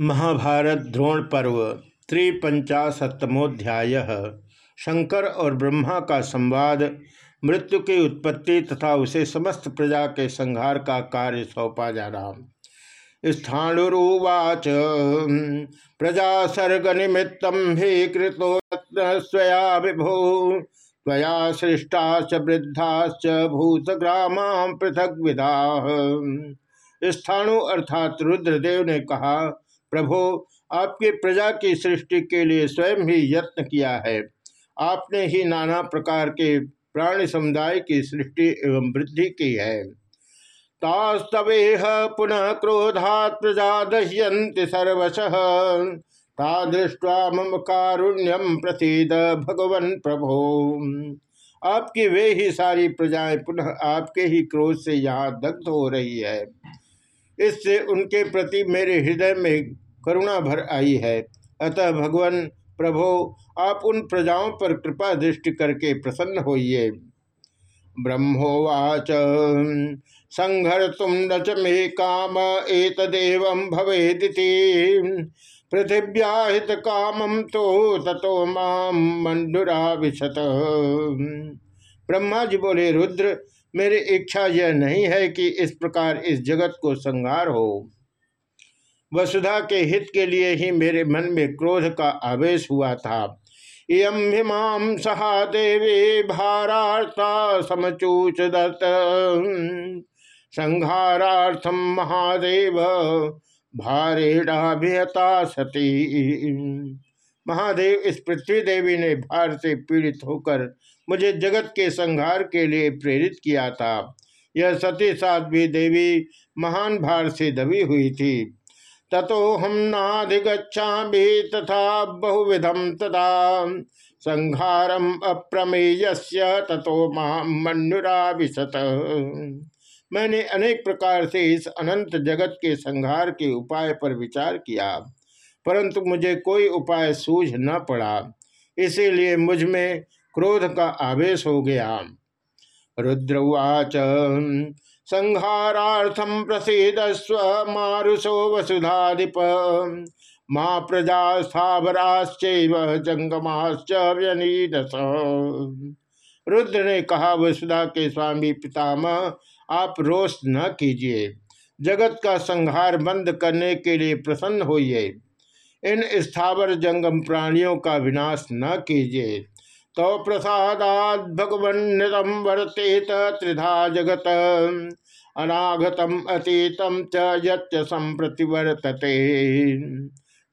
महाभारत द्रोण पर्व त्रिपंचाशतमोध्याय शंकर और ब्रह्मा का संवाद, मृत्यु की उत्पत्ति तथा उसे समस्त प्रजा के संहार का कार्य सौंपा जाना। स्थाणुरुवाच प्रजा सर्ग निमित्त ही कृतो स्वया विभो। त्वया सृष्टाश्च वृद्धाश्च भूतग्रामा पृथक विधा स्थाणु अर्थात रुद्रदेव ने कहा प्रभो, आपकी प्रजा की सृष्टि के लिए स्वयं ही यत्न किया है। आपने ही नाना प्रकार के प्राणी समुदाय की सृष्टि एवं वृद्धि की है। तास्तवेह पुनः क्रोधात प्रजा दह्यंति सर्वश। ता दृष्टवा मम कारुण्यम प्रसिद भगवन प्रभो। आपकी वे ही सारी प्रजाएँ पुनः आपके ही क्रोध से यहाँ दग्ध हो रही है। इससे उनके प्रति मेरे हृदय में करुणा भर आई है। अतः भगवान प्रभो, आप उन प्रजाओं पर कृपा दृष्टि करके प्रसन्न होइए। ब्रह्मोवाच संघर तुम न च मे काम एतदेव भवेदिति। पृथिव्याहित कामम तो ततो माम मंडुरा विशत ब्रह्मा जी बोले, रुद्र मेरी इच्छा यह नहीं है कि इस प्रकार इस जगत को संहार हो। वसुधा के हित के लिए ही मेरे मन में क्रोध का आवेश हुआ था। इम हिमाम सहादेवी भारार्था समचूच दत्त। संहारार्थम महादेव भारेणाभिहता सती। महादेव इस पृथ्वी देवी ने भार से पीड़ित होकर मुझे जगत के संहार के लिए प्रेरित किया था। यह सती साध्वी देवी महान भार से दबी हुई थी। ततो हम नाधिगछा भी तथा बहुविधम तथा संहारम अप्रमेय ततो मनुरा विशत मैंने अनेक प्रकार से इस अनंत जगत के संहार के उपाय पर विचार किया, परंतु मुझे कोई उपाय सूझ न पड़ा। इसीलिए मुझमें क्रोध का आवेश हो गया। रुद्रवाच संहारार्थम प्रसिद स्व मारुषो वसुधाधिप। माँ प्रजा स्थावराश्च जंगमाश्च व्यनीदस रुद्र ने कहा, वसुधा के स्वामी पितामह, आप रोष न कीजिए। जगत का संहार बंद करने के लिए प्रसन्न होइए। इन स्थावर जंगम प्राणियों का विनाश न कीजिए। तो प्रसादात भगवन वर्तेत त्रिधा जगत। अनागतम अतीतम च यत्य संप्रतिवर्तते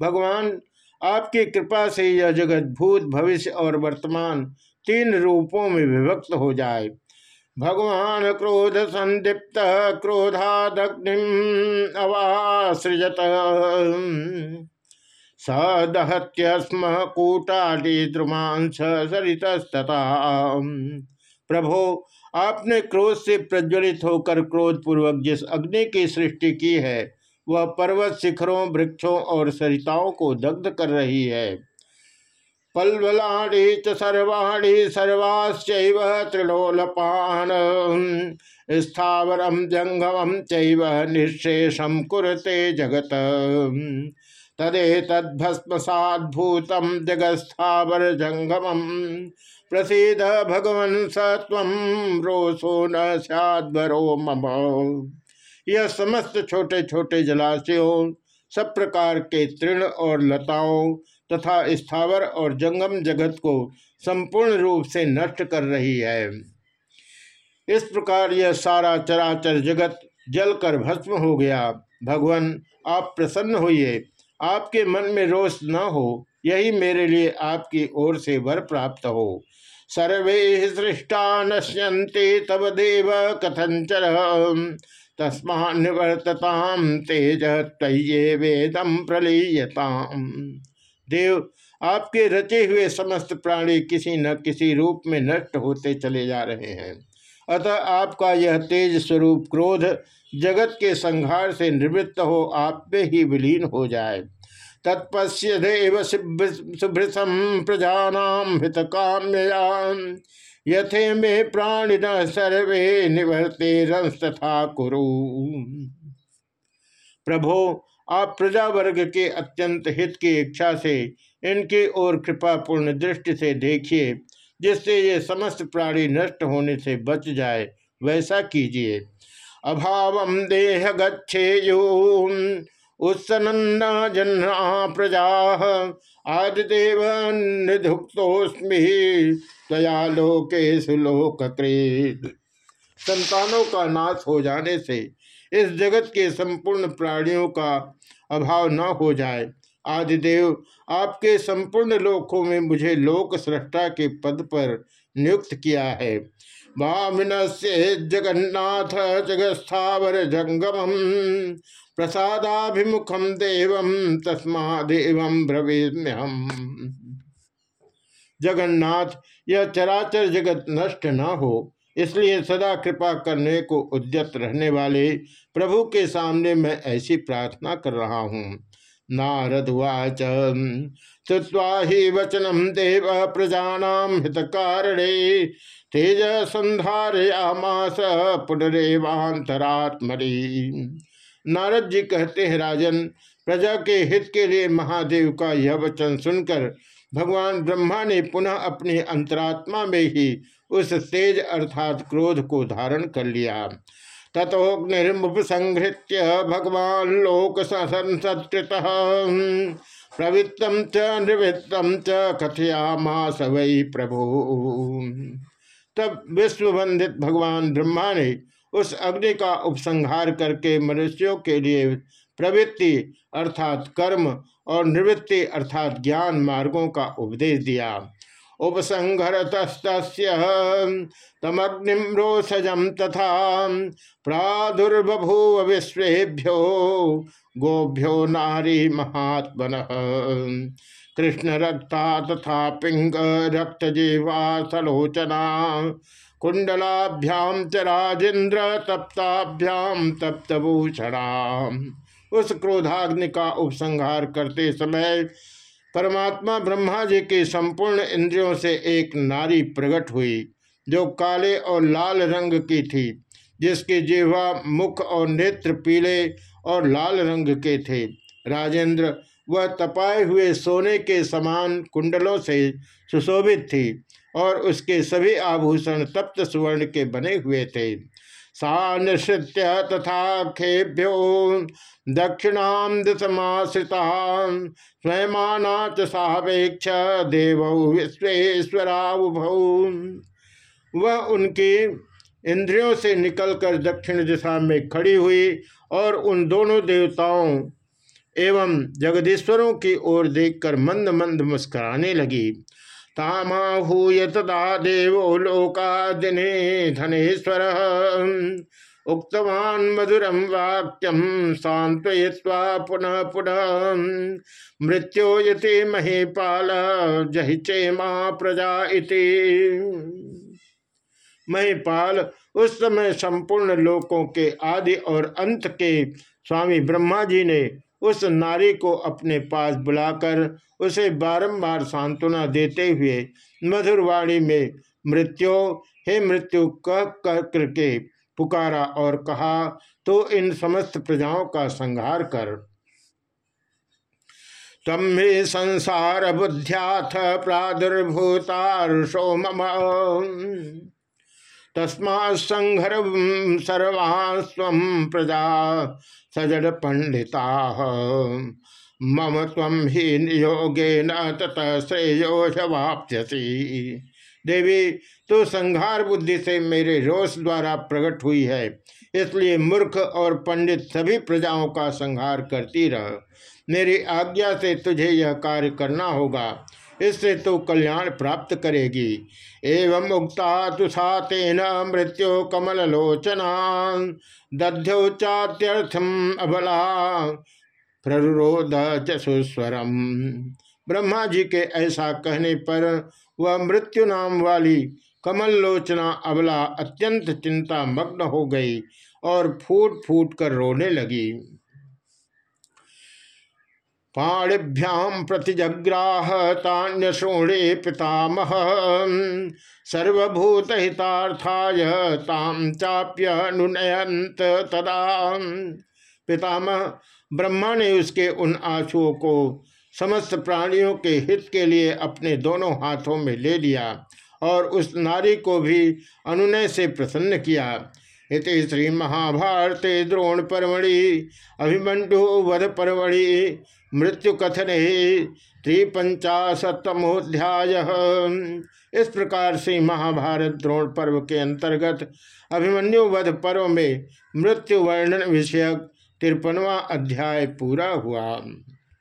भगवान, आपकी कृपा से यह जगत भूत, भविष्य और वर्तमान तीन रूपों में विभक्त हो जाए। भगवान क्रोध संदीप्त क्रोधादग्नि अवासृजत सदहत्यस्म कूटाली द्रुमांस सरितस्तता प्रभो, आपने क्रोध से प्रज्वलित होकर क्रोध पूर्वक जिस अग्नि की सृष्टि की है, वह पर्वत शिखरों, वृक्षों और सरिताओं को दग्ध कर रही है। पल्वलाणी च सर्वाणी सर्वाश्च तृणोलपान स्थावरम जंगम चैव निशेषम कुरते जगत। तदे तद्भस्मसाद्भूतम जगस्थावर जंगम प्रसिद भगवन रोषो न सद्वरो मम। यह समस्त छोटे छोटे जलाशयों, सब प्रकार के तृण और लताओं तथा स्थावर और जंगम जगत को संपूर्ण रूप से नष्ट कर रही है। इस प्रकार यह सारा चराचर जगत जलकर भस्म हो गया। भगवान, आप प्रसन्न होइए। आपके मन में रोष न हो, यही मेरे लिए आपकी ओर से वर प्राप्त हो। सर्वे सृष्टा नश्यंते तब देव कथंचर तस्मा निवर्तताम तेज तय वेदम प्रलीयताम। देव, आपके रचे हुए समस्त प्राणी किसी न किसी रूप में नष्ट होते चले जा रहे हैं। अतः आपका यह तेज स्वरूप क्रोध जगत के संहार से निवृत्त हो, आप में ही विलीन हो जाए। तत्पश्य देव सुभृसम प्रजानाम हित काम्ययाम यथे में प्राणिन सर्वे निवर्ते तथा कुरु। प्रभो, आप प्रजा वर्ग के अत्यंत हित की इच्छा से इनकी ओर कृपा पूर्ण दृष्टि से देखिए। जिससे ये समस्त प्राणी नष्ट होने से बच जाए, वैसा कीजिए। अभाव देह गच्छेयु उत्सन्न जन्ना प्रजा। आदिदेव निधुक्तोस्मी तया लोके सुलोक संतानों का नाश हो जाने से इस जगत के संपूर्ण प्राणियों का अभाव न हो जाए। आदिदेव, आपके संपूर्ण लोकों में मुझे लोक सृष्टा के पद पर नियुक्त किया है। वामिन से जगन्नाथ जगस्थावर जंगम प्रसादाभिमुखम देवम तस्मा देवम ब्रवीम्यहम। जगन्नाथ, यह चराचर जगत नष्ट न हो, इसलिए सदा कृपा करने को उद्यत रहने वाले प्रभु के सामने मैं ऐसी प्रार्थना कर रहा हूँ। नारदवाच। श्रुवा ही वचनम देव प्रजानाम हित कारणे तेज संधारयामास पुनरेवांतरात्मरी नारद जी कहते हैं, राजन, प्रजा के हित के लिए महादेव का यह वचन सुनकर भगवान ब्रह्मा ने पुनः अपनी अंतरात्मा में ही उस तेज अर्थात क्रोध को धारण कर लिया। तथोग्निर्मुपसंहृत्य भगवान लोक संसत्कृत प्रवृत्तम च निवृत्तम च, कथयामास वै प्रभु। तब विश्वबंधित भगवान ब्रह्मा ने उस अग्नि का उपसंहार करके मनुष्यों के लिए प्रवृत्ति अर्थात कर्म और निवृत्ति अर्थात ज्ञान मार्गों का उपदेश दिया। तमग्निम रोषजम तथा प्रादुर्बभूव विश्वेभ्यो गोभ्यो नारी महात्मन कृष्ण रक्ता तथा पिंग रक्त जीवा सलोचना कुंडलाभ्याम च राजेन्द्र तप्ताभ्याम तप्तभूषणा। उस क्रोधाग्नि का उपसंहार करते समय परमात्मा ब्रह्मा जी के संपूर्ण इंद्रियों से एक नारी प्रकट हुई, जो काले और लाल रंग की थी, जिसके जिह्वा मुख और नेत्र पीले और लाल रंग के थे। राजेंद्र, वह तपाए हुए सोने के समान कुंडलों से सुशोभित थी और उसके सभी आभूषण तप्त सुवर्ण के बने हुए थे। सा तथा खेभ्यो दक्षिणाम दिशमाश्रिता, स्वयमाना च सापेक्ष देव विश्वेश्वराभौ वह उनकी इंद्रियों से निकलकर दक्षिण दिशा में खड़ी हुई और उन दोनों देवताओं एवं जगदीश्वरों की ओर देखकर मंद मंद मुस्कराने लगी। तामाहूय तदा देवो लोकादिने धनेश्वर। उक्तवान मधुरम वाक्यम सांत्वय्वा पुनः पुनः। मृत्यो यति महीपाल, जहिचे माँ प्रजा इति। महिपाल, उस समय संपूर्ण लोकों के आदि और अंत के स्वामी ब्रह्मा जी ने उस नारी को अपने पास बुलाकर उसे बारंबार सांत्वना देते हुए मधुरवाणी में, मृत्यु, हे मृत्यु, कह कह करके पुकारा और कहा तो इन समस्त प्रजाओं का संहार कर। तम ही संसार बुद्ध्याथ प्रादुर्भूतारुषो मम। तस्मा संहर सर्वास्व प्रजा सजड़ पंडिता मम तम ही नियोगे न तत श्रेयोशवाप्यसी देवी तो संहार बुद्धि से मेरे रोष द्वारा प्रकट हुई है। इसलिए मूर्ख और पंडित सभी प्रजाओं का संहार करती रह। मेरी आज्ञा से तुझे यह कार्य करना होगा। इससे तो कल्याण प्राप्त करेगी। एवं मुक्ता तुषा तेन मृत्यु कमल लोचना दध्योचात्यर्थम अबला प्ररोध चुस्वरम ब्रह्मा जी के ऐसा कहने पर वह मृत्यु नाम वाली कमल लोचना अबला अत्यंत चिंता मग्न हो गई और फूट फूट कर रोने लगी। पाणिभ्याम प्रतिजग्राह तान्यशोणे पितामह। सर्वभूत हितार्थाय ताम चाप्य नुनयंत तदा। पितामह, ब्रह्मा ने उसके उन आंसुओं को समस्त प्राणियों के हित के लिए अपने दोनों हाथों में ले लिया और उस नारी को भी अनुनय से प्रसन्न किया। इति श्री महाभारते द्रोण परमणि अभिमंडु वध परमणि मृत्यु कथन ही त्रिपंचाशतमोध्याय इस प्रकार से महाभारत द्रोण पर्व के अंतर्गत अभिमन्युवध पर्व में मृत्यु वर्णन विषयक तिरपनवा अध्याय पूरा हुआ।